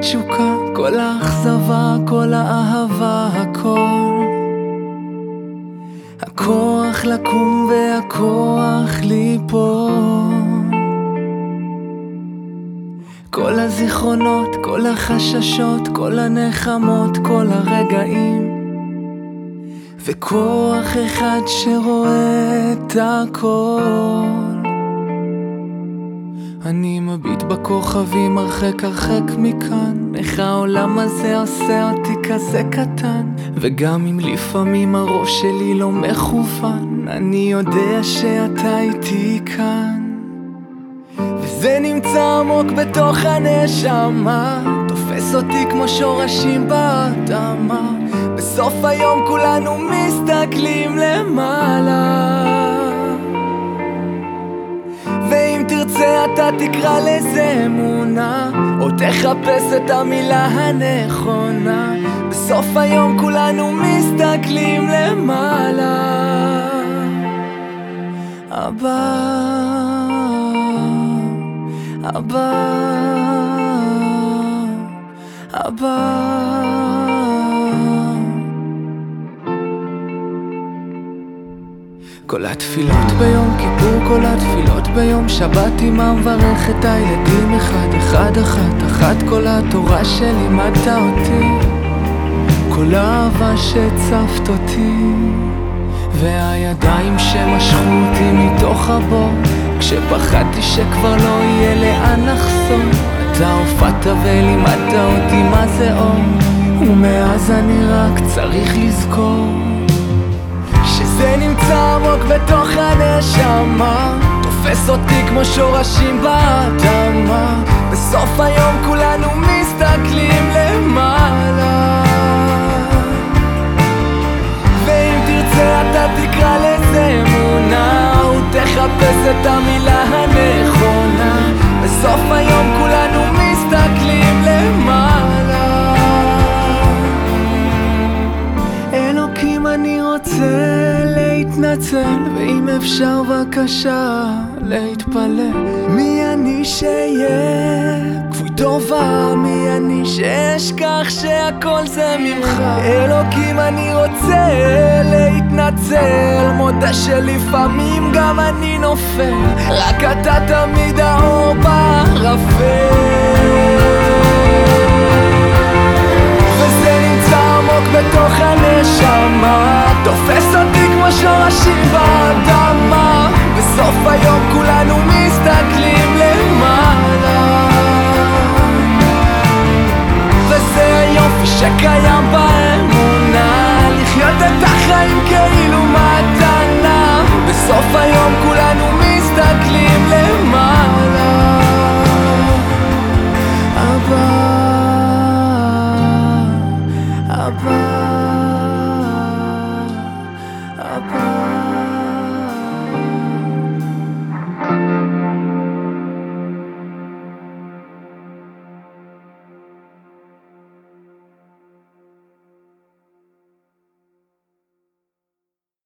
התשוקה, כל האכזבה, כל האהבה, הכל. הכוח לקום והכוח ליפול. כל הזיכרונות, כל החששות, כל הנחמות, כל הרגעים. וכוח אחד שרואה את הכל. אני מביט בכוכבים הרחק הרחק מכאן. איך העולם הזה עושה אותי כזה קטן? וגם אם לפעמים הראש שלי לא מכוון אני יודע שאתה איתי כאן. וזה נמצא עמוק בתוך הנשמה תופס אותי כמו שורשים באדמה. בסוף היום כולנו מסתכלים למעלה תרצה אתה תקרא לזה אמונה. או תחפש את המילה הנכונה. בסוף היום כולנו מסתכלים למעלה. אבא, אבא, אבא כל התפילות ביום כיפור, כל התפילות ביום שבת אמא מברך את הילדים אחד אחד אחת אחת כל התורה שלימדת אותי. כל האהבה שהצפת אותי והידיים שמשכו אותי מתוך הבור. כשפחדתי שכבר לא יהיה לאן לחזור אתה הופעת ולימדת אותי מה זה אור ומאז אני רק צריך לזכור שזה נמצא עמוק בתוך הנשמה. תופס אותי כמו שורשים באדמה. בסוף היום כולנו מסתכלים למעלה להתנצל, ואם אפשר בבקשה להתפלל. מי אני שאהיה כפוי טובה? מי אני שאשכח שהכל זה ממך? אלוקים אני רוצה להתנצל, מודה שלפעמים גם אני נופל, רק אתה תמיד האור בערפל. Czekają